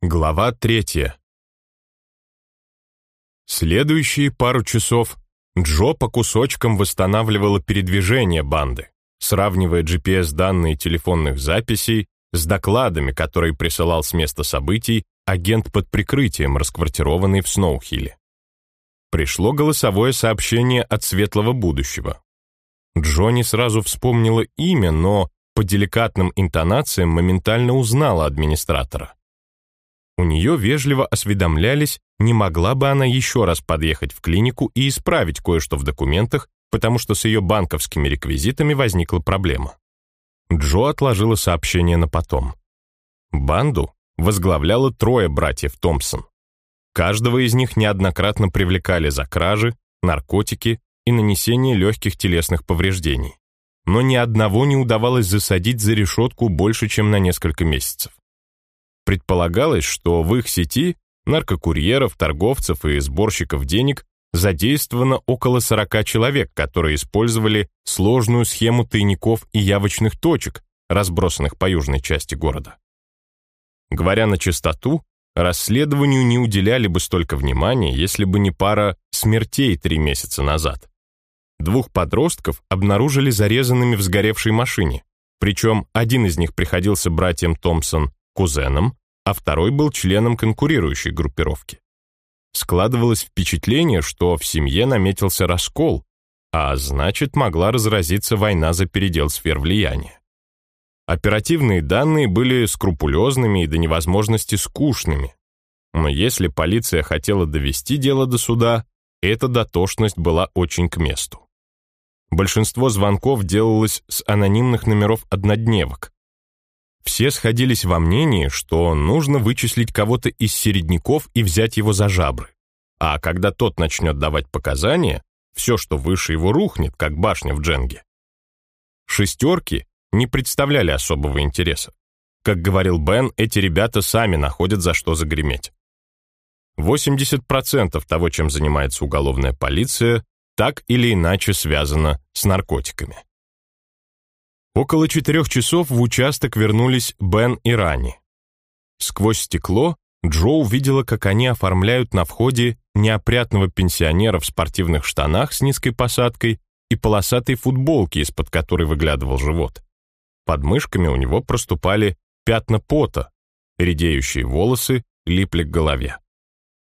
Глава третья. Следующие пару часов Джо по кусочкам восстанавливала передвижение банды, сравнивая GPS-данные телефонных записей с докладами, которые присылал с места событий агент под прикрытием, расквартированный в Сноухилле. Пришло голосовое сообщение от светлого будущего. Джонни сразу вспомнила имя, но по деликатным интонациям моментально узнала администратора. У нее вежливо осведомлялись, не могла бы она еще раз подъехать в клинику и исправить кое-что в документах, потому что с ее банковскими реквизитами возникла проблема. Джо отложила сообщение на потом. Банду возглавляло трое братьев Томпсон. Каждого из них неоднократно привлекали за кражи, наркотики и нанесение легких телесных повреждений. Но ни одного не удавалось засадить за решетку больше, чем на несколько месяцев. Предполагалось, что в их сети наркокурьеров, торговцев и сборщиков денег задействовано около 40 человек, которые использовали сложную схему тайников и явочных точек, разбросанных по южной части города. Говоря на чистоту, расследованию не уделяли бы столько внимания, если бы не пара смертей три месяца назад. Двух подростков обнаружили зарезанными в сгоревшей машине, причем один из них приходился братьям Томпсон кузеном, а второй был членом конкурирующей группировки. Складывалось впечатление, что в семье наметился раскол, а значит, могла разразиться война за передел сфер влияния. Оперативные данные были скрупулезными и до невозможности скучными. Но если полиция хотела довести дело до суда, эта дотошность была очень к месту. Большинство звонков делалось с анонимных номеров однодневок. Все сходились во мнении, что нужно вычислить кого-то из середняков и взять его за жабры. А когда тот начнет давать показания, все, что выше его, рухнет, как башня в дженге. Шестерки не представляли особого интереса. Как говорил Бен, эти ребята сами находят за что загреметь. 80% того, чем занимается уголовная полиция, так или иначе связано с наркотиками. Около четырех часов в участок вернулись Бен и Рани. Сквозь стекло Джо увидела, как они оформляют на входе неопрятного пенсионера в спортивных штанах с низкой посадкой и полосатой футболке, из-под которой выглядывал живот. Под мышками у него проступали пятна пота, редеющие волосы липли к голове.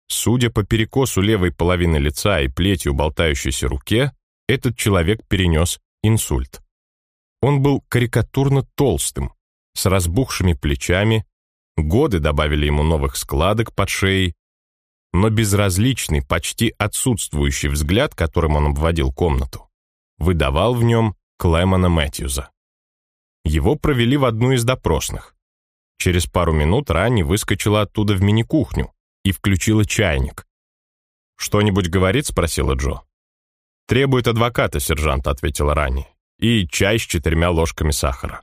Судя по перекосу левой половины лица и плетью болтающейся руке, этот человек перенес инсульт. Он был карикатурно толстым, с разбухшими плечами, годы добавили ему новых складок под шеей, но безразличный, почти отсутствующий взгляд, которым он обводил комнату, выдавал в нем Клэмона Мэтьюза. Его провели в одну из допросных. Через пару минут Ранни выскочила оттуда в мини-кухню и включила чайник. «Что-нибудь говорит?» — спросила Джо. «Требует адвоката, сержант», — ответила Ранни, «и чай с четырьмя ложками сахара».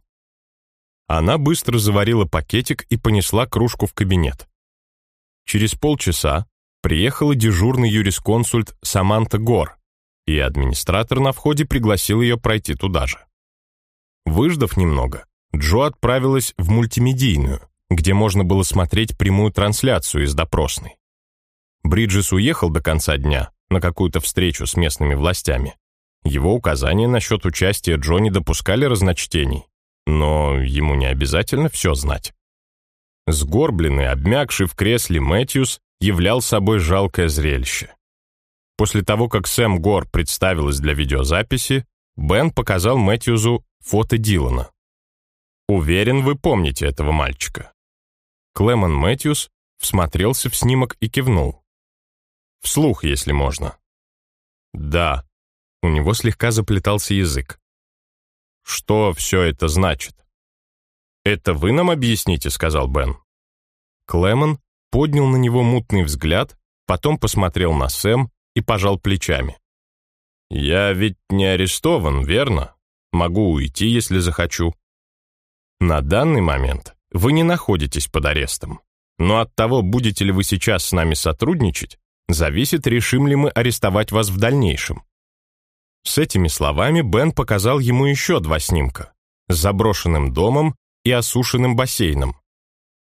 Она быстро заварила пакетик и понесла кружку в кабинет. Через полчаса приехала дежурный юрисконсульт Саманта Гор, и администратор на входе пригласил ее пройти туда же. Выждав немного, Джо отправилась в мультимедийную, где можно было смотреть прямую трансляцию из допросной. Бриджес уехал до конца дня на какую-то встречу с местными властями. Его указания насчет участия Джо не допускали разночтений, но ему не обязательно все знать. Сгорбленный, обмякший в кресле Мэтьюс являл собой жалкое зрелище. После того, как Сэм Гор представилась для видеозаписи, Бен показал Мэтьюзу фото Дилана. Уверен, вы помните этого мальчика. Клемон Мэтьюс всмотрелся в снимок и кивнул. Вслух, если можно. Да, у него слегка заплетался язык. Что все это значит? Это вы нам объясните, сказал Бен. Клемон поднял на него мутный взгляд, потом посмотрел на Сэм и пожал плечами. «Я ведь не арестован, верно? Могу уйти, если захочу. На данный момент вы не находитесь под арестом. Но от того, будете ли вы сейчас с нами сотрудничать, зависит, решим ли мы арестовать вас в дальнейшем. С этими словами Бен показал ему еще два снимка с заброшенным домом и осушенным бассейном.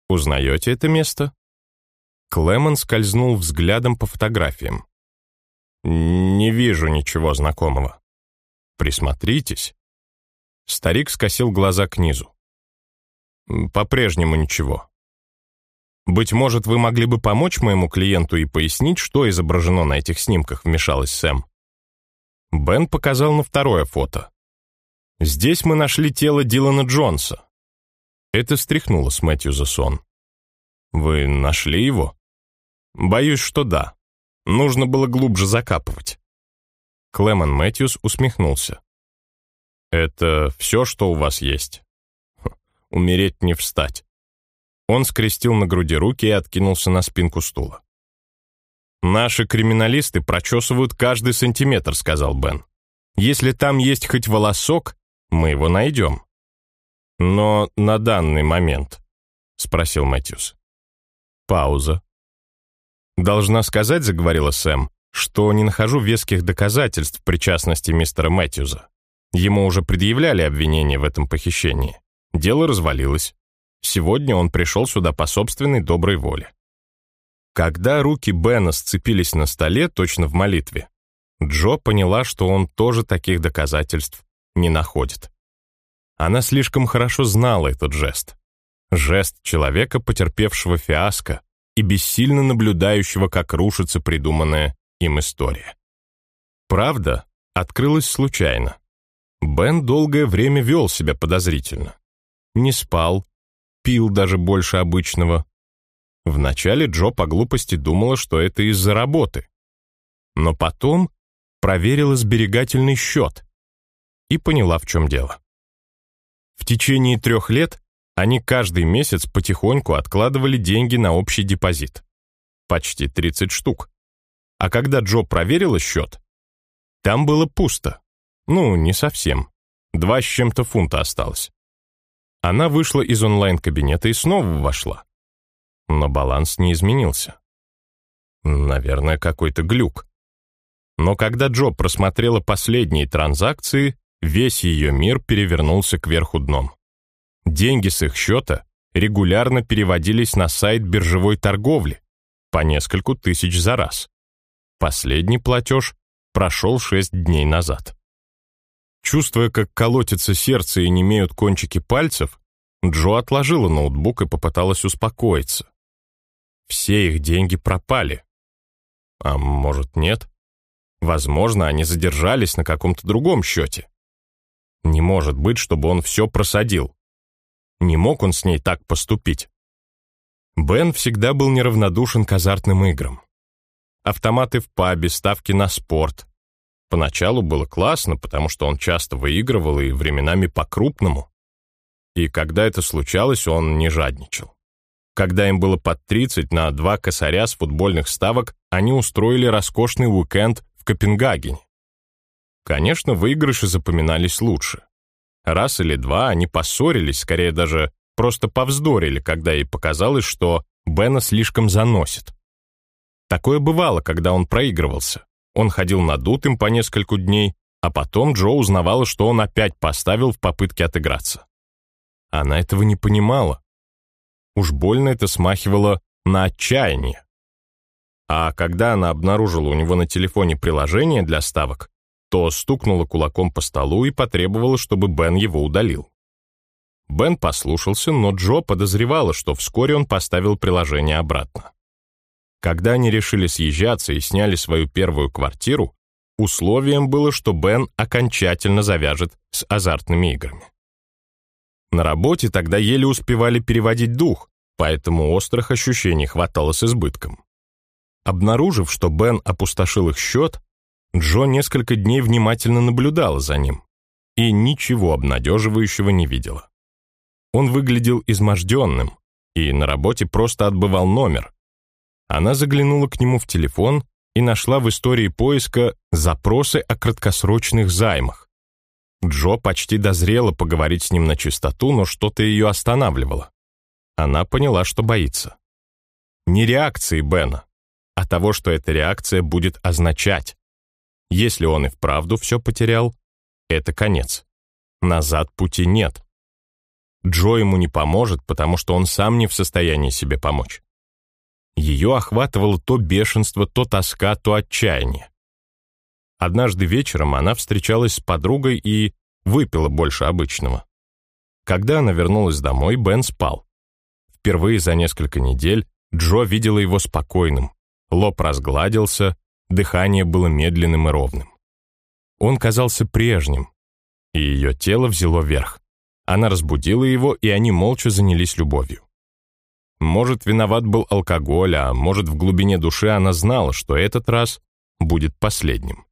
Узнаете это место?» Клемон скользнул взглядом по фотографиям. «Не вижу ничего знакомого». «Присмотритесь». Старик скосил глаза к низу. «По-прежнему ничего. Быть может, вы могли бы помочь моему клиенту и пояснить, что изображено на этих снимках», вмешалась Сэм. Бен показал на второе фото. «Здесь мы нашли тело Дилана Джонса». Это встряхнуло с Мэтью за сон. «Вы нашли его?» «Боюсь, что да. Нужно было глубже закапывать». Клемон Мэтьюс усмехнулся. «Это все, что у вас есть?» «Умереть не встать». Он скрестил на груди руки и откинулся на спинку стула. «Наши криминалисты прочесывают каждый сантиметр», — сказал Бен. «Если там есть хоть волосок, мы его найдем». «Но на данный момент», — спросил Мэтьюс. Пауза. «Должна сказать», — заговорила Сэм, «что не нахожу веских доказательств причастности мистера Мэтьюза. Ему уже предъявляли обвинение в этом похищении. Дело развалилось. Сегодня он пришел сюда по собственной доброй воле. Когда руки Бена сцепились на столе, точно в молитве, Джо поняла, что он тоже таких доказательств не находит. Она слишком хорошо знала этот жест. Жест человека, потерпевшего фиаско и бессильно наблюдающего, как рушится придуманная им история. Правда открылась случайно. Бен долгое время вел себя подозрительно. Не спал, пил даже больше обычного. Вначале Джо по глупости думала, что это из-за работы. Но потом проверила сберегательный счет и поняла, в чем дело. В течение трех лет они каждый месяц потихоньку откладывали деньги на общий депозит. Почти 30 штук. А когда Джо проверила счет, там было пусто. Ну, не совсем. Два с чем-то фунта осталось. Она вышла из онлайн-кабинета и снова вошла. Но баланс не изменился. Наверное, какой-то глюк. Но когда Джо просмотрела последние транзакции, весь ее мир перевернулся кверху дном. Деньги с их счета регулярно переводились на сайт биржевой торговли по нескольку тысяч за раз. Последний платеж прошел шесть дней назад. Чувствуя, как колотится сердце и немеют кончики пальцев, Джо отложила ноутбук и попыталась успокоиться. Все их деньги пропали. А может, нет? Возможно, они задержались на каком-то другом счете. Не может быть, чтобы он все просадил. Не мог он с ней так поступить. Бен всегда был неравнодушен к азартным играм. Автоматы в пабе, ставки на спорт, Поначалу было классно, потому что он часто выигрывал и временами по-крупному. И когда это случалось, он не жадничал. Когда им было под 30 на два косаря с футбольных ставок, они устроили роскошный уикенд в Копенгагене. Конечно, выигрыши запоминались лучше. Раз или два они поссорились, скорее даже просто повздорили, когда ей показалось, что Бена слишком заносит. Такое бывало, когда он проигрывался. Он ходил надутым по нескольку дней, а потом Джо узнавала, что он опять поставил в попытке отыграться. Она этого не понимала. Уж больно это смахивало на отчаяние. А когда она обнаружила у него на телефоне приложение для ставок, то стукнула кулаком по столу и потребовала, чтобы Бен его удалил. Бен послушался, но Джо подозревала, что вскоре он поставил приложение обратно. Когда они решили съезжаться и сняли свою первую квартиру, условием было, что Бен окончательно завяжет с азартными играми. На работе тогда еле успевали переводить дух, поэтому острых ощущений хватало с избытком. Обнаружив, что Бен опустошил их счет, Джо несколько дней внимательно наблюдала за ним и ничего обнадеживающего не видела. Он выглядел изможденным и на работе просто отбывал номер, она заглянула к нему в телефон и нашла в истории поиска запросы о краткосрочных займах. Джо почти дозрела поговорить с ним на чистоту, но что-то ее останавливало. Она поняла, что боится. Не реакции Бена, а того, что эта реакция будет означать. Если он и вправду все потерял, это конец. Назад пути нет. Джо ему не поможет, потому что он сам не в состоянии себе помочь. Ее охватывало то бешенство, то тоска, то отчаяние. Однажды вечером она встречалась с подругой и выпила больше обычного. Когда она вернулась домой, Бен спал. Впервые за несколько недель Джо видела его спокойным. Лоб разгладился, дыхание было медленным и ровным. Он казался прежним, и ее тело взяло верх. Она разбудила его, и они молча занялись любовью. Может, виноват был алкоголь, а может, в глубине души она знала, что этот раз будет последним.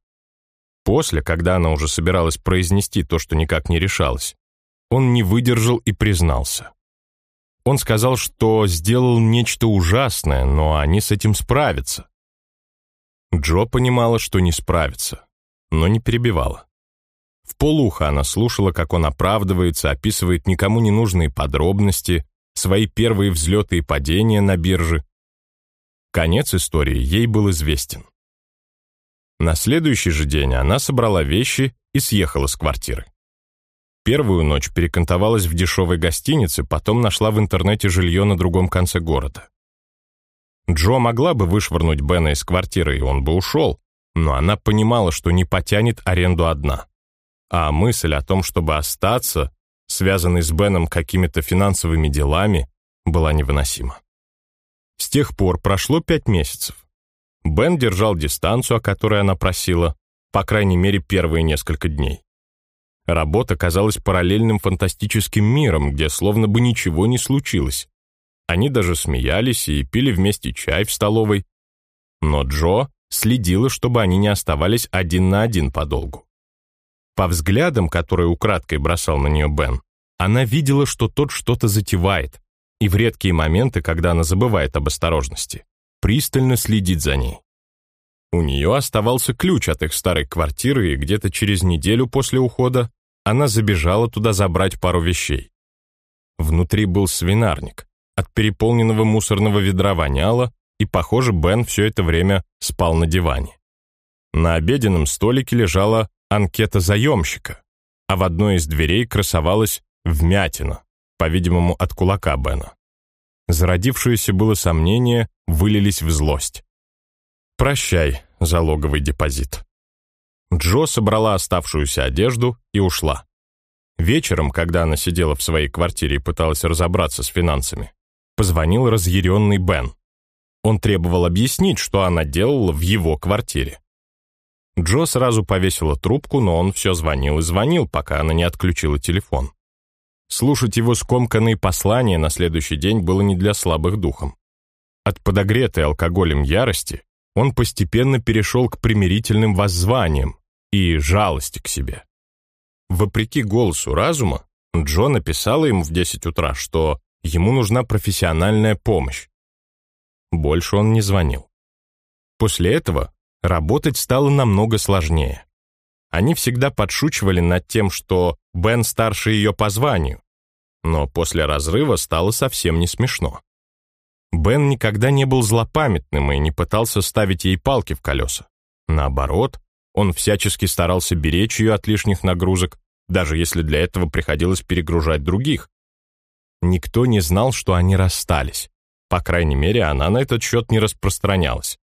После, когда она уже собиралась произнести то, что никак не решалась, он не выдержал и признался. Он сказал, что сделал нечто ужасное, но они с этим справятся. Джо понимала, что не справится, но не перебивала. В полухо она слушала, как он оправдывается, описывает никому не нужные подробности, свои первые взлеты и падения на бирже. Конец истории ей был известен. На следующий же день она собрала вещи и съехала с квартиры. Первую ночь перекантовалась в дешевой гостинице, потом нашла в интернете жилье на другом конце города. Джо могла бы вышвырнуть Бена из квартиры, и он бы ушел, но она понимала, что не потянет аренду одна. А мысль о том, чтобы остаться, связанной с Беном какими-то финансовыми делами, была невыносима. С тех пор прошло пять месяцев. Бен держал дистанцию, о которой она просила, по крайней мере, первые несколько дней. Работа казалась параллельным фантастическим миром, где словно бы ничего не случилось. Они даже смеялись и пили вместе чай в столовой. Но Джо следила, чтобы они не оставались один на один подолгу. По взглядам, которые украдкой бросал на нее Бен, она видела, что тот что-то затевает, и в редкие моменты, когда она забывает об осторожности, пристально следит за ней. У нее оставался ключ от их старой квартиры, и где-то через неделю после ухода она забежала туда забрать пару вещей. Внутри был свинарник. От переполненного мусорного ведра воняло, и, похоже, Бен все это время спал на диване. На обеденном столике лежала анкета заемщика, а в одной из дверей красовалась вмятина, по-видимому, от кулака Бена. Зародившееся было сомнение вылились в злость. «Прощай, залоговый депозит». Джо собрала оставшуюся одежду и ушла. Вечером, когда она сидела в своей квартире и пыталась разобраться с финансами, позвонил разъяренный Бен. Он требовал объяснить, что она делала в его квартире. Джо сразу повесила трубку, но он все звонил и звонил, пока она не отключила телефон. Слушать его скомканные послания на следующий день было не для слабых духом. От подогретой алкоголем ярости он постепенно перешел к примирительным воззваниям и жалости к себе. Вопреки голосу разума, Джо написала ему в 10 утра, что ему нужна профессиональная помощь. Больше он не звонил. После этого работать стало намного сложнее. Они всегда подшучивали над тем, что Бен старше ее по званию, но после разрыва стало совсем не смешно. Бен никогда не был злопамятным и не пытался ставить ей палки в колеса. Наоборот, он всячески старался беречь ее от лишних нагрузок, даже если для этого приходилось перегружать других. Никто не знал, что они расстались. По крайней мере, она на этот счет не распространялась.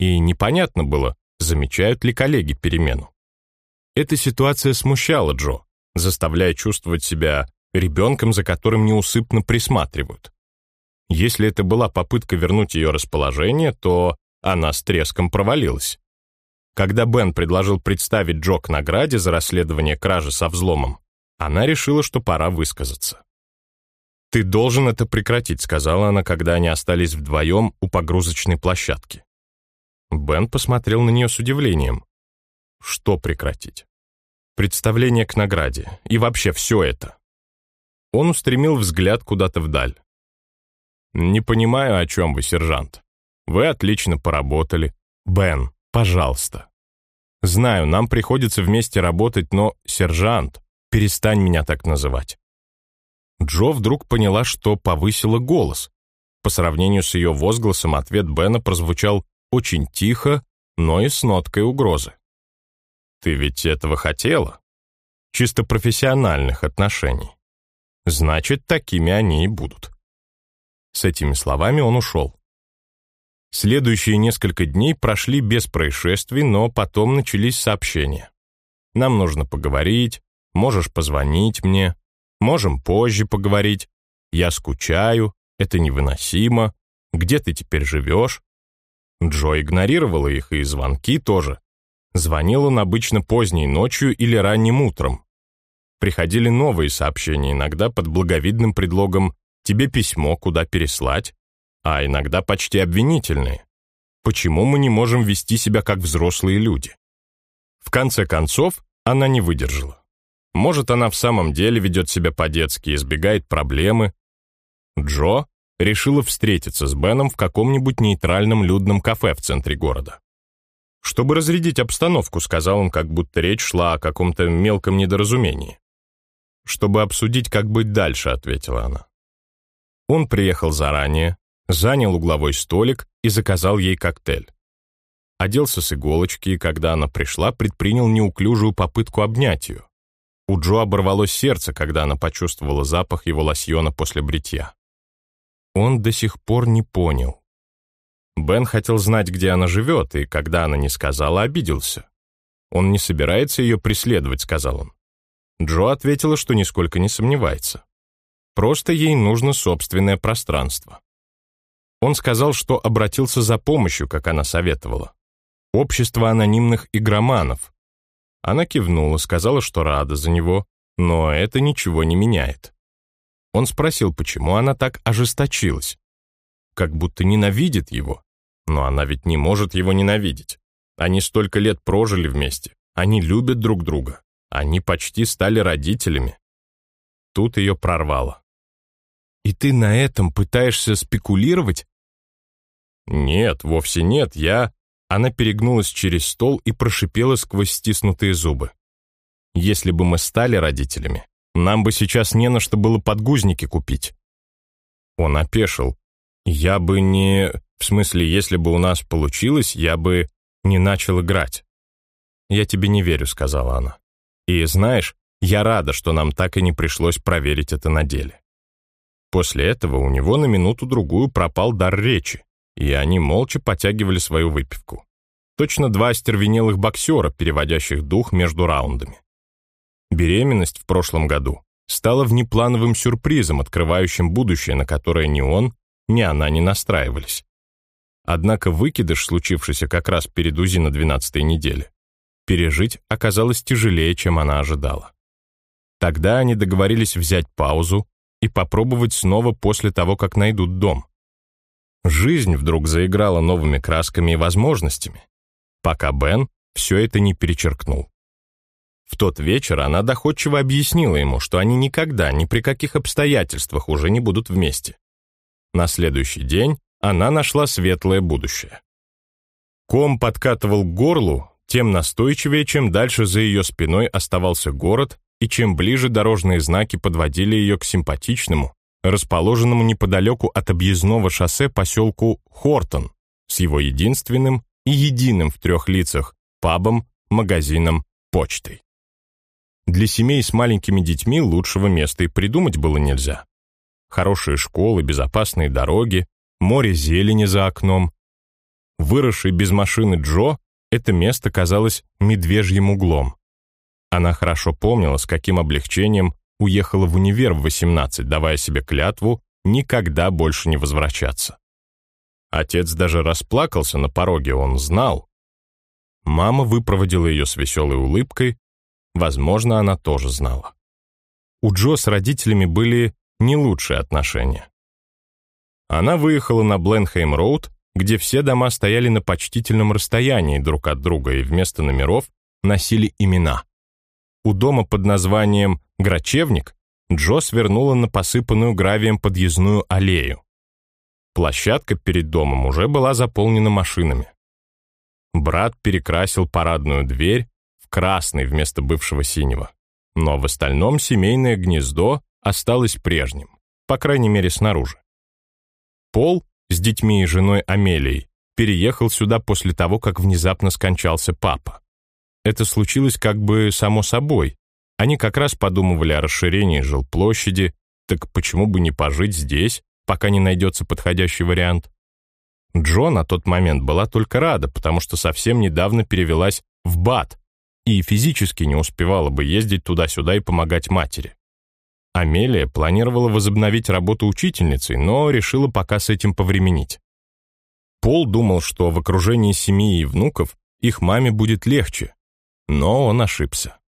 И непонятно было, замечают ли коллеги перемену. Эта ситуация смущала Джо, заставляя чувствовать себя ребенком, за которым неусыпно присматривают. Если это была попытка вернуть ее расположение, то она с треском провалилась. Когда Бен предложил представить Джо к награде за расследование кражи со взломом, она решила, что пора высказаться. «Ты должен это прекратить», — сказала она, когда они остались вдвоем у погрузочной площадки. Бен посмотрел на нее с удивлением. «Что прекратить?» «Представление к награде. И вообще все это». Он устремил взгляд куда-то вдаль. «Не понимаю, о чем вы, сержант. Вы отлично поработали. Бен, пожалуйста. Знаю, нам приходится вместе работать, но, сержант, перестань меня так называть. Джо вдруг поняла, что повысила голос. По сравнению с ее возгласом ответ Бена прозвучал очень тихо, но и с ноткой угрозы. «Ты ведь этого хотела? Чисто профессиональных отношений. значит, такими они и будут. С этими словами он ушел. Следующие несколько дней прошли без происшествий, но потом начались сообщения. «Нам нужно поговорить, можешь позвонить мне, можем позже поговорить, я скучаю, это невыносимо, где ты теперь живешь?» Джо игнорировала их и звонки тоже. Звонил он обычно поздней ночью или ранним утром. Приходили новые сообщения, иногда под благовидным предлогом «тебе письмо, куда переслать», а иногда почти обвинительные. Почему мы не можем вести себя как взрослые люди? В конце концов, она не выдержала. Может, она в самом деле ведет себя по-детски, избегает проблемы. Джо решила встретиться с Беном в каком-нибудь нейтральном людном кафе в центре города. «Чтобы разрядить обстановку», — сказал он, как будто речь шла о каком-то мелком недоразумении. «Чтобы обсудить, как быть дальше», — ответила она. Он приехал заранее, занял угловой столик и заказал ей коктейль. Оделся с иголочки, и когда она пришла, предпринял неуклюжую попытку обнять ее. У Джо оборвалось сердце, когда она почувствовала запах его лосьона после бритья. Он до сих пор не понял. Бен хотел знать, где она живет, и когда она не сказала, обиделся. «Он не собирается ее преследовать», — сказал он. Джо ответила, что нисколько не сомневается. Просто ей нужно собственное пространство. Он сказал, что обратился за помощью, как она советовала. Общество анонимных игроманов. Она кивнула, сказала, что рада за него, но это ничего не меняет. Он спросил, почему она так ожесточилась. Как будто ненавидит его. Но она ведь не может его ненавидеть. Они столько лет прожили вместе. Они любят друг друга. Они почти стали родителями. Тут ее прорвало. И ты на этом пытаешься спекулировать? Нет, вовсе нет, я... Она перегнулась через стол и прошипела сквозь стиснутые зубы. Если бы мы стали родителями, нам бы сейчас не на что было подгузники купить. Он опешил. Я бы не... В смысле, если бы у нас получилось, я бы не начал играть. «Я тебе не верю», — сказала она. «И знаешь, я рада, что нам так и не пришлось проверить это на деле». После этого у него на минуту-другую пропал дар речи, и они молча потягивали свою выпивку. Точно два остервенелых боксера, переводящих дух между раундами. Беременность в прошлом году стала внеплановым сюрпризом, открывающим будущее, на которое ни он, ни она не настраивались. Однако выкидыш, случившийся как раз перед УЗИ на 12-й неделе, пережить оказалось тяжелее, чем она ожидала. Тогда они договорились взять паузу, и попробовать снова после того, как найдут дом. Жизнь вдруг заиграла новыми красками и возможностями, пока Бен все это не перечеркнул. В тот вечер она доходчиво объяснила ему, что они никогда, ни при каких обстоятельствах уже не будут вместе. На следующий день она нашла светлое будущее. Ком подкатывал к горлу, тем настойчивее, чем дальше за ее спиной оставался город, и чем ближе дорожные знаки подводили ее к симпатичному, расположенному неподалеку от объездного шоссе поселку Хортон с его единственным и единым в трех лицах пабом, магазином, почтой. Для семей с маленькими детьми лучшего места и придумать было нельзя. Хорошие школы, безопасные дороги, море зелени за окном. Выросший без машины Джо, это место казалось медвежьим углом. Она хорошо помнила, с каким облегчением уехала в универ в 18, давая себе клятву никогда больше не возвращаться. Отец даже расплакался на пороге, он знал. Мама выпроводила ее с веселой улыбкой, возможно, она тоже знала. У Джо с родителями были не лучшие отношения. Она выехала на Бленхейм-роуд, где все дома стояли на почтительном расстоянии друг от друга и вместо номеров носили имена. У дома под названием «Грачевник» Джо свернула на посыпанную гравием подъездную аллею. Площадка перед домом уже была заполнена машинами. Брат перекрасил парадную дверь в красный вместо бывшего синего. Но в остальном семейное гнездо осталось прежним, по крайней мере снаружи. Пол с детьми и женой Амелией переехал сюда после того, как внезапно скончался папа. Это случилось как бы само собой. Они как раз подумывали о расширении жилплощади, Так почему бы не пожить здесь, пока не найдется подходящий вариант? Джо на тот момент была только рада, потому что совсем недавно перевелась в БАТ и физически не успевала бы ездить туда-сюда и помогать матери. Амелия планировала возобновить работу учительницей, но решила пока с этим повременить. Пол думал, что в окружении семьи и внуков их маме будет легче, но он ошибся.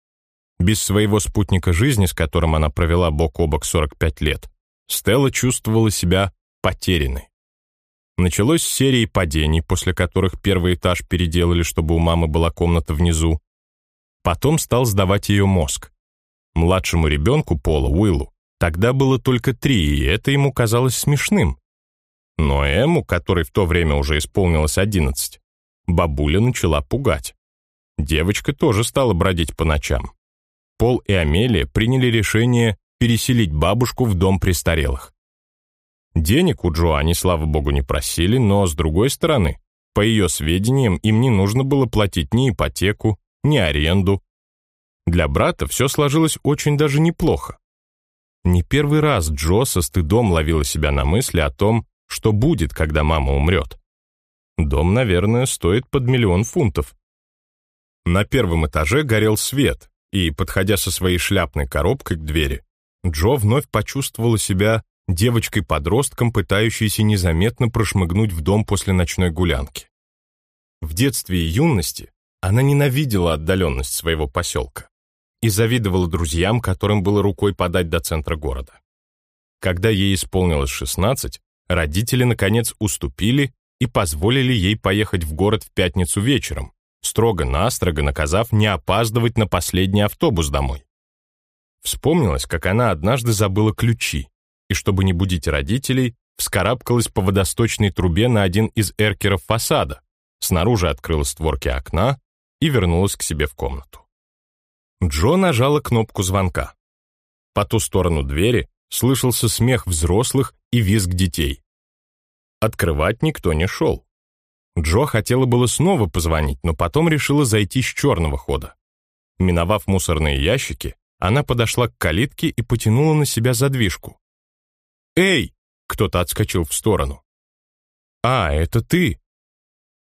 Без своего спутника жизни, с которым она провела бок о бок 45 лет, Стелла чувствовала себя потерянной. Началось с серии падений, после которых первый этаж переделали, чтобы у мамы была комната внизу. Потом стал сдавать ее мозг. Младшему ребенку Пола, Уиллу, тогда было только три, и это ему казалось смешным. Но Эму, которой в то время уже исполнилось одиннадцать, бабуля начала пугать. Девочка тоже стала бродить по ночам. Пол и Амелия приняли решение переселить бабушку в дом престарелых. Денег у Джо они, слава богу, не просили, но, с другой стороны, по ее сведениям, им не нужно было платить ни ипотеку, ни аренду. Для брата все сложилось очень даже неплохо. Не первый раз Джо со стыдом ловила себя на мысли о том, что будет, когда мама умрет. Дом, наверное, стоит под миллион фунтов. На первом этаже горел свет, и, подходя со своей шляпной коробкой к двери, Джо вновь почувствовала себя девочкой-подростком, пытающейся незаметно прошмыгнуть в дом после ночной гулянки. В детстве и юности она ненавидела отдаленность своего поселка и завидовала друзьям, которым было рукой подать до центра города. Когда ей исполнилось 16, родители, наконец, уступили и позволили ей поехать в город в пятницу вечером, строго-настрого наказав не опаздывать на последний автобус домой. Вспомнилось, как она однажды забыла ключи, и чтобы не будить родителей, вскарабкалась по водосточной трубе на один из эркеров фасада, снаружи открыла створки окна и вернулась к себе в комнату. Джо нажала кнопку звонка. По ту сторону двери слышался смех взрослых и визг детей. Открывать никто не шел. Джо хотела было снова позвонить, но потом решила зайти с черного хода. Миновав мусорные ящики, она подошла к калитке и потянула на себя задвижку. «Эй!» — кто-то отскочил в сторону. «А, это ты!»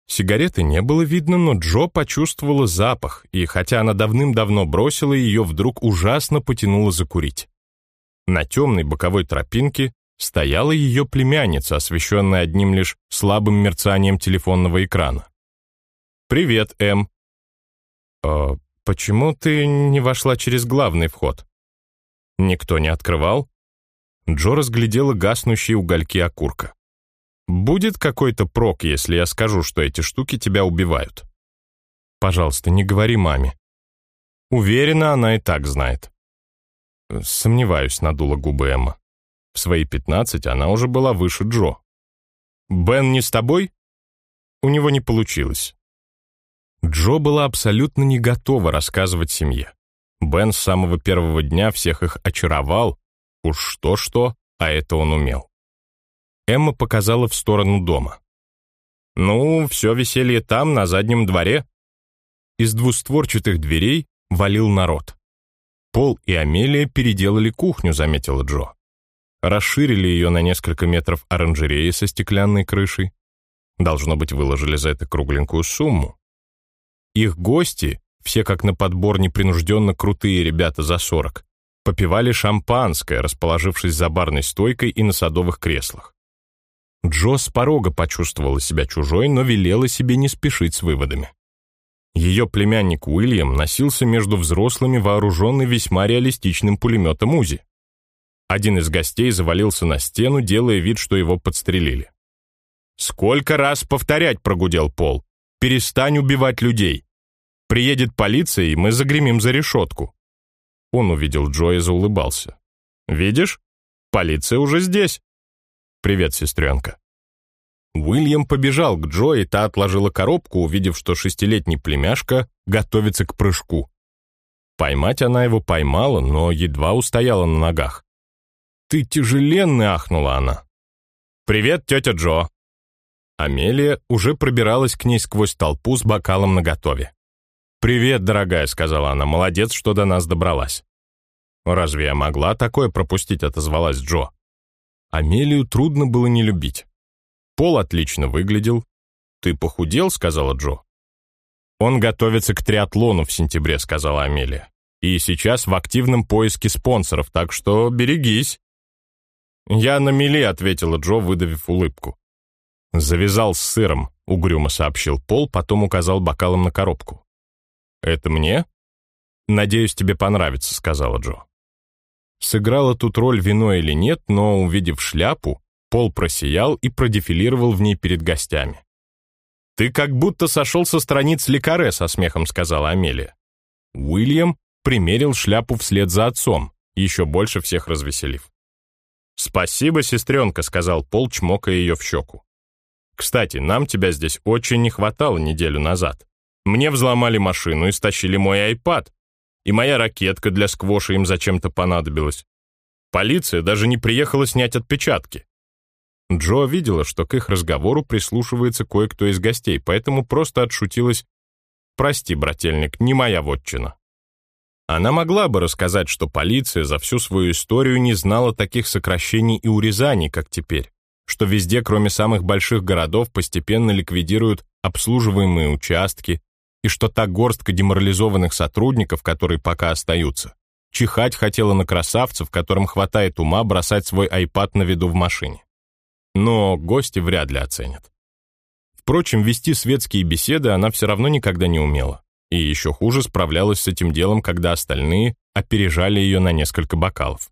Сигареты не было видно, но Джо почувствовала запах, и хотя она давным-давно бросила ее, вдруг ужасно потянула закурить. На темной боковой тропинке стояла ее племянница, освещенная одним лишь слабым мерцанием телефонного экрана. «Привет, Эм». «Э, почему ты не вошла через главный вход?» «Никто не открывал?» Джо разглядела гаснущие угольки окурка. «Будет какой-то прок, если я скажу, что эти штуки тебя убивают?» «Пожалуйста, не говори маме». Уверена, она и так знает. Сомневаюсь, надула губы Эмма. В свои пятнадцать она уже была выше Джо. «Бен не с тобой?» У него не получилось. Джо была абсолютно не готова рассказывать семье. Бен с самого первого дня всех их очаровал, уж что-что, а это он умел. Эмма показала в сторону дома. «Ну, все веселье там, на заднем дворе». Из двустворчатых дверей валил народ. Пол и Амелия переделали кухню, заметила Джо расширили ее на несколько метров оранжереи со стеклянной крышей. Должно быть, выложили за это кругленькую сумму. Их гости, все как на подбор непринужденно крутые ребята за сорок, попивали шампанское, расположившись за барной стойкой и на садовых креслах. Джо с порога почувствовала себя чужой, но велела себе не спешить с выводами. Ее племянник Уильям носился между взрослыми, вооруженный весьма реалистичным пулеметом УЗИ. Один из гостей завалился на стену, делая вид, что его подстрелили. «Сколько раз повторять?» — прогудел Пол. «Перестань убивать людей. Приедет полиция, и мы загремим за решетку». Он увидел Джо и заулыбался. «Видишь? Полиция уже здесь». «Привет, сестренка». Уильям побежал к Джо, и та отложила коробку, увидев, что шестилетний племяшка готовится к прыжку. Поймать она его поймала, но едва устояла на ногах. «Ты тяжеленный!» — ахнула она. «Привет, тетя Джо!» Амелия уже пробиралась к ней сквозь толпу с бокалом наготове. «Привет, дорогая», — сказала она, — «молодец, что до нас добралась». «Разве я могла такое пропустить?» — отозвалась Джо. Амелию трудно было не любить. Пол отлично выглядел. «Ты похудел?» — сказала Джо. «Он готовится к триатлону в сентябре», — сказала Амелия. «И сейчас в активном поиске спонсоров, так что берегись». «Я на мели», — ответила Джо, выдавив улыбку. «Завязал с сыром», — угрюмо сообщил Пол, потом указал бокалом на коробку. «Это мне?» «Надеюсь, тебе понравится», — сказала Джо. Сыграла тут роль вино или нет, но, увидев шляпу, Пол просиял и продефилировал в ней перед гостями. «Ты как будто сошел со страниц Лекаре», — со смехом сказала Амелия. Уильям примерил шляпу вслед за отцом, еще больше всех развеселив. «Спасибо, сестренка», — сказал Пол, чмокая ее в щеку. «Кстати, нам тебя здесь очень не хватало неделю назад. Мне взломали машину и стащили мой айпад, и моя ракетка для сквоша им зачем-то понадобилась. Полиция даже не приехала снять отпечатки. Джо видела, что к их разговору прислушивается кое-кто из гостей, поэтому просто отшутилась «Прости, брательник, не моя вотчина». Она могла бы рассказать, что полиция за всю свою историю не знала таких сокращений и урезаний, как теперь, что везде, кроме самых больших городов, постепенно ликвидируют обслуживаемые участки, и что та горстка деморализованных сотрудников, которые пока остаются, чихать хотела на красавцев, которым хватает ума бросать свой айпад на виду в машине но гости вряд ли оценят. Впрочем, вести светские беседы она все равно никогда не умела, и еще хуже справлялась с этим делом, когда остальные опережали ее на несколько бокалов.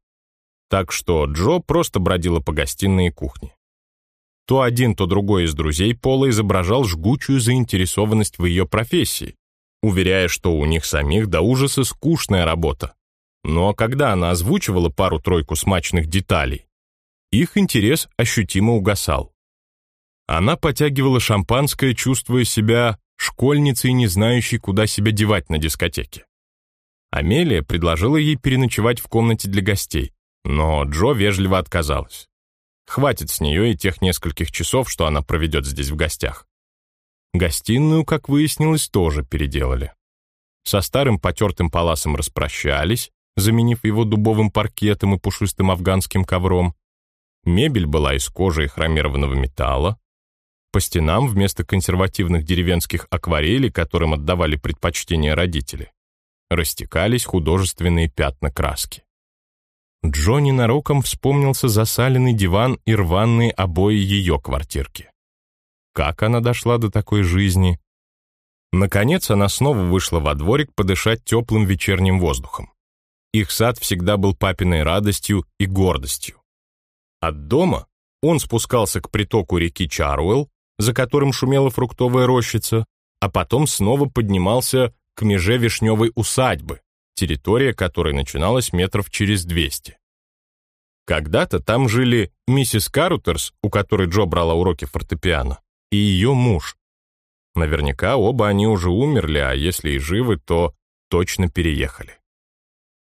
Так что Джо просто бродила по гостиной и кухне. То один, то другой из друзей Пола изображал жгучую заинтересованность в ее профессии, уверяя, что у них самих до ужаса скучная работа. Но когда она озвучивала пару-тройку смачных деталей, их интерес ощутимо угасал. Она потягивала шампанское, чувствуя себя школьницей, не знающей, куда себя девать на дискотеке. Амелия предложила ей переночевать в комнате для гостей, но Джо вежливо отказалась. Хватит с нее и тех нескольких часов, что она проведет здесь в гостях. Гостиную, как выяснилось, тоже переделали. Со старым потертым паласом распрощались, заменив его дубовым паркетом и пушистым афганским ковром, Мебель была из кожи и хромированного металла. По стенам вместо консервативных деревенских акварелей, которым отдавали предпочтение родители, растекались художественные пятна краски. Джонни нароком вспомнился засаленный диван и рваные обои ее квартирки. Как она дошла до такой жизни? Наконец она снова вышла во дворик подышать теплым вечерним воздухом. Их сад всегда был папиной радостью и гордостью. От дома он спускался к притоку реки Чаруэлл, за которым шумела фруктовая рощица, а потом снова поднимался к меже вишневой усадьбы, территория которой начиналась метров через 200. Когда-то там жили миссис Карутерс, у которой Джо брала уроки фортепиано, и ее муж. Наверняка оба они уже умерли, а если и живы, то точно переехали.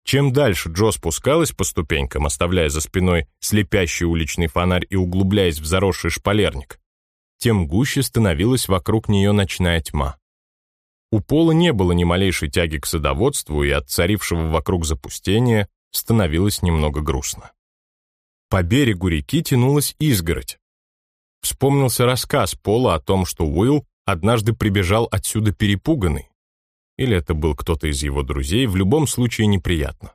Чем дальше Джо спускалась по ступенькам, оставляя за спиной слепящий уличный фонарь и углубляясь в заросший шпалерник, тем гуще становилась вокруг нее ночная тьма. У Пола не было ни малейшей тяги к садоводству, и от царившего вокруг запустения становилось немного грустно. По берегу реки тянулась изгородь. Вспомнился рассказ Пола о том, что Уилл однажды прибежал отсюда перепуганный, или это был кто-то из его друзей, в любом случае неприятно.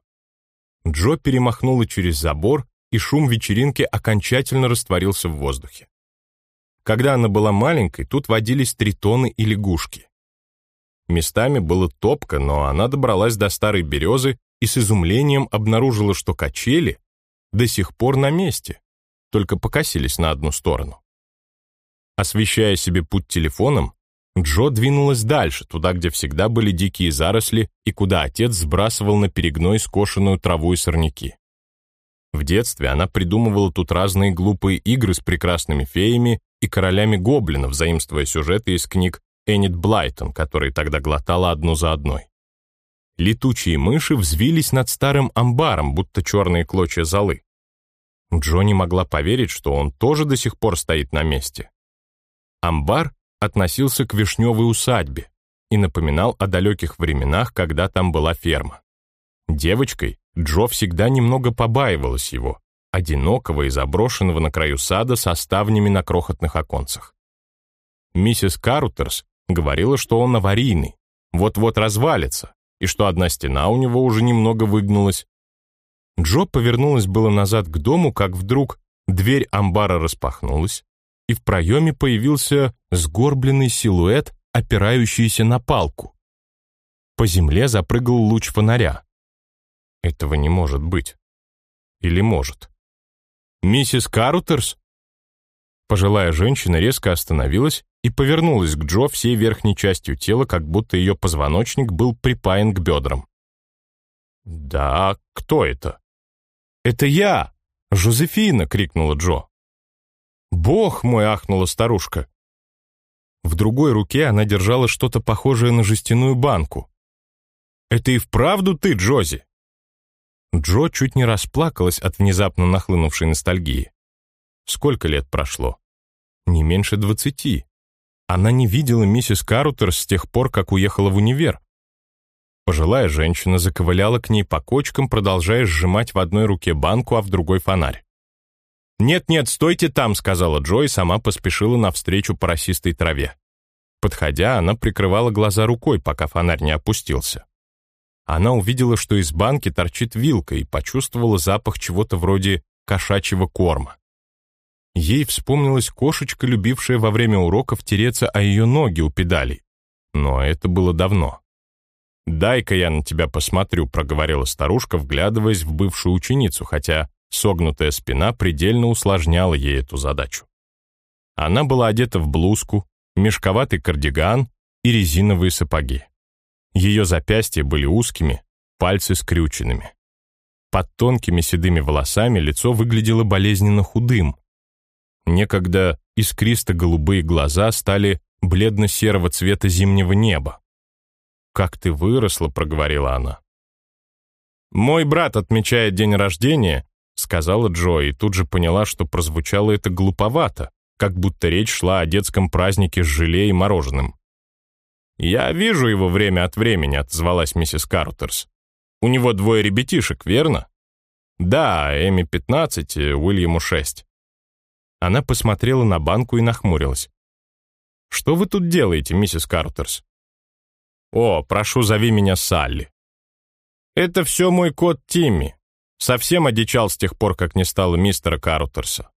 Джо перемахнула через забор, и шум вечеринки окончательно растворился в воздухе. Когда она была маленькой, тут водились тритоны и лягушки. Местами было топко, но она добралась до старой березы и с изумлением обнаружила, что качели до сих пор на месте, только покосились на одну сторону. Освещая себе путь телефоном, Джо двинулась дальше, туда, где всегда были дикие заросли и куда отец сбрасывал на перегной скошенную траву и сорняки. В детстве она придумывала тут разные глупые игры с прекрасными феями и королями гоблинов, заимствуя сюжеты из книг Эннет Блайтон, которые тогда глотала одну за одной. Летучие мыши взвились над старым амбаром, будто черные клочья золы. Джо не могла поверить, что он тоже до сих пор стоит на месте. Амбар относился к вишневой усадьбе и напоминал о далеких временах, когда там была ферма. Девочкой Джо всегда немного побаивалась его, одинокого и заброшенного на краю сада со ставнями на крохотных оконцах. Миссис Карутерс говорила, что он аварийный, вот-вот развалится, и что одна стена у него уже немного выгнулась. Джо повернулась было назад к дому, как вдруг дверь амбара распахнулась, и в проеме появился сгорбленный силуэт, опирающийся на палку. По земле запрыгал луч фонаря. Этого не может быть. Или может. «Миссис Карутерс?» Пожилая женщина резко остановилась и повернулась к Джо всей верхней частью тела, как будто ее позвоночник был припаян к бедрам. «Да, кто это?» «Это я! Жозефина!» — крикнула Джо. «Бог мой!» — ахнула старушка. В другой руке она держала что-то похожее на жестяную банку. «Это и вправду ты, Джози?» Джо чуть не расплакалась от внезапно нахлынувшей ностальгии. Сколько лет прошло? Не меньше двадцати. Она не видела миссис Карутер с тех пор, как уехала в универ. Пожилая женщина заковыляла к ней по кочкам, продолжая сжимать в одной руке банку, а в другой фонарь. «Нет-нет, стойте там», — сказала Джо и сама поспешила навстречу по росистой траве. Подходя, она прикрывала глаза рукой, пока фонарь не опустился. Она увидела, что из банки торчит вилка и почувствовала запах чего-то вроде кошачьего корма. Ей вспомнилась кошечка, любившая во время уроков тереться о ее ноги у педалей. Но это было давно. «Дай-ка я на тебя посмотрю», — проговорила старушка, вглядываясь в бывшую ученицу, хотя согнутая спина предельно усложняла ей эту задачу. Она была одета в блузку, мешковатый кардиган и резиновые сапоги. Ее запястья были узкими, пальцы скрюченными. Под тонкими седыми волосами лицо выглядело болезненно худым, Некогда искристо-голубые глаза стали бледно-серого цвета зимнего неба. «Как ты выросла», — проговорила она. «Мой брат отмечает день рождения», — сказала Джо, и тут же поняла, что прозвучало это глуповато, как будто речь шла о детском празднике с желе и мороженым. «Я вижу его время от времени», — отозвалась миссис Картерс. «У него двое ребятишек, верно?» «Да, Эми 15, Уильяму 6. Она посмотрела на банку и нахмурилась. «Что вы тут делаете, миссис Картерс?» «О, прошу, зови меня Салли». «Это все мой кот Тимми. Совсем одичал с тех пор, как не стало мистера Картерса.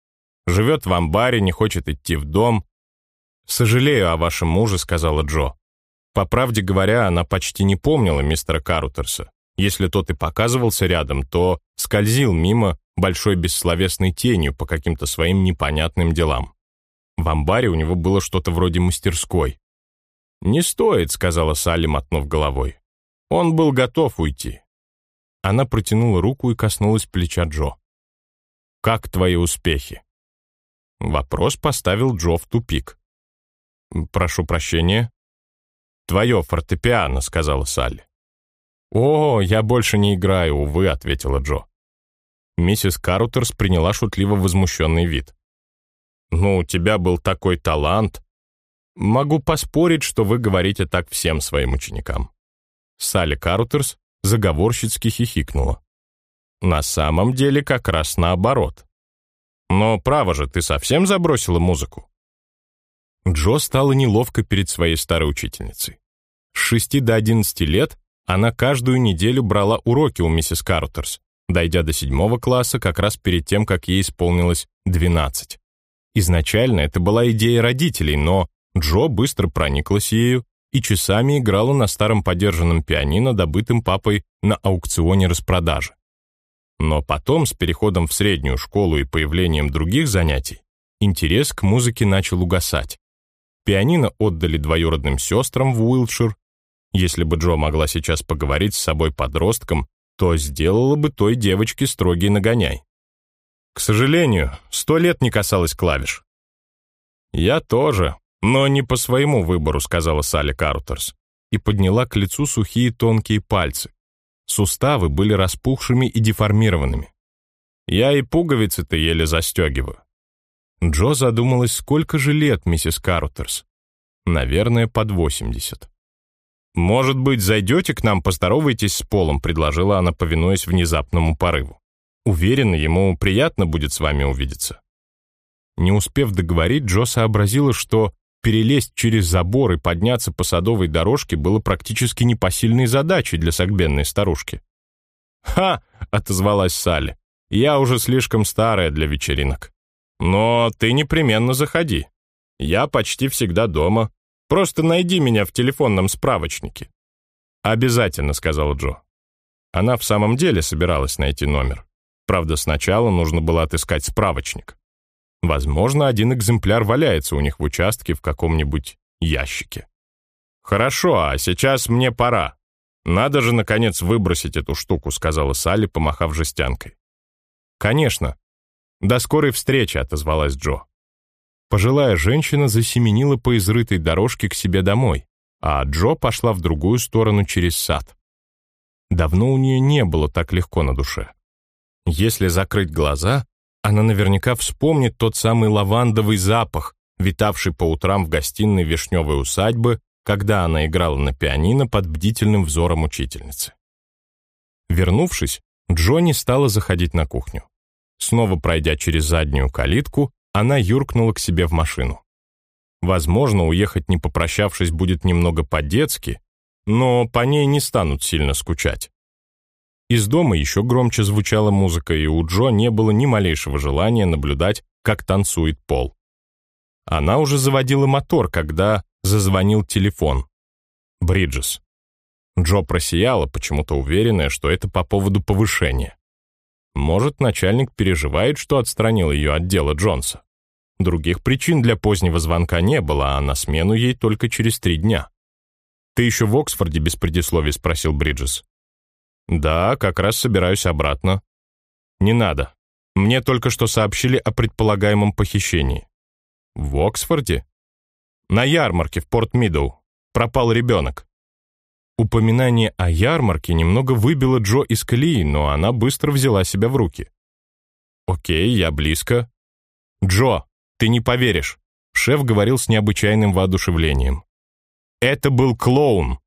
Живет в амбаре, не хочет идти в дом». «Сожалею о вашем муже», — сказала Джо. По правде говоря, она почти не помнила мистера Картерса. Если тот и показывался рядом, то скользил мимо, большой бессловесной тенью по каким-то своим непонятным делам. В амбаре у него было что-то вроде мастерской. «Не стоит», — сказала Салли, мотнув головой. Он был готов уйти. Она протянула руку и коснулась плеча Джо. «Как твои успехи?» Вопрос поставил Джо в тупик. «Прошу прощения». «Твое фортепиано», — сказала Салли. «О, я больше не играю, увы», — ответила Джо. Миссис Карутерс приняла шутливо возмущенный вид. «Ну, у тебя был такой талант. Могу поспорить, что вы говорите так всем своим ученикам». Салли Карутерс заговорщицки хихикнула. «На самом деле как раз наоборот. Но, право же, ты совсем забросила музыку?» Джо стала неловко перед своей старой учительницей. С шести до одиннадцати лет она каждую неделю брала уроки у миссис Карутерс, дойдя до седьмого класса как раз перед тем, как ей исполнилось 12. Изначально это была идея родителей, но Джо быстро прониклась ею и часами играла на старом подержанном пианино, добытым папой на аукционе распродажи. Но потом, с переходом в среднюю школу и появлением других занятий, интерес к музыке начал угасать. Пианино отдали двоюродным сестрам в Уилтшир. Если бы Джо могла сейчас поговорить с собой подростком, то сделала бы той девочке строгий нагоняй. К сожалению, сто лет не касалось клавиш. «Я тоже, но не по своему выбору», — сказала Салли Картерс, и подняла к лицу сухие тонкие пальцы. Суставы были распухшими и деформированными. Я и пуговицы-то еле застегиваю. Джо задумалась, сколько же лет миссис Картерс. Наверное, под восемьдесят. «Может быть, зайдете к нам, поздороваетесь с Полом», предложила она, повинуясь внезапному порыву. «Уверена, ему приятно будет с вами увидеться». Не успев договорить, Джо сообразила, что перелезть через забор и подняться по садовой дорожке было практически непосильной задачей для согбенной старушки. «Ха!» — отозвалась Салли. «Я уже слишком старая для вечеринок. Но ты непременно заходи. Я почти всегда дома. Просто найди меня в телефонном справочнике». «Обязательно», — сказала Джо. Она в самом деле собиралась найти номер. Правда, сначала нужно было отыскать справочник. Возможно, один экземпляр валяется у них в участке в каком-нибудь ящике. «Хорошо, а сейчас мне пора. Надо же, наконец, выбросить эту штуку», сказала Салли, помахав жестянкой. «Конечно. До скорой встречи», — отозвалась Джо. Пожилая женщина засеменила по изрытой дорожке к себе домой, а Джо пошла в другую сторону через сад. Давно у нее не было так легко на душе. Если закрыть глаза, она наверняка вспомнит тот самый лавандовый запах, витавший по утрам в гостиной вишневой усадьбы, когда она играла на пианино под бдительным взором учительницы. Вернувшись, Джонни стала заходить на кухню. Снова пройдя через заднюю калитку, она юркнула к себе в машину. Возможно, уехать не попрощавшись будет немного по-детски, но по ней не станут сильно скучать. Из дома еще громче звучала музыка, и у Джо не было ни малейшего желания наблюдать, как танцует Пол. Она уже заводила мотор, когда зазвонил телефон. Бриджес. Джо просияла, почему-то уверенная, что это по поводу повышения. Может, начальник переживает, что отстранил ее от дела Джонса. Других причин для позднего звонка не было, а на смену ей только через три дня. «Ты еще в Оксфорде?» без предисловий спросил Бриджес. «Да, как раз собираюсь обратно». «Не надо. Мне только что сообщили о предполагаемом похищении». «В Оксфорде?» «На ярмарке в Порт-Мидоу. Пропал ребенок». Упоминание о ярмарке немного выбило Джо из колеи, но она быстро взяла себя в руки. «Окей, я близко». «Джо, ты не поверишь», — шеф говорил с необычайным воодушевлением. «Это был клоун.